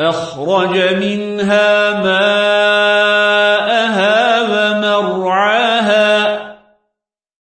أخرج منها ماءها ومرعاها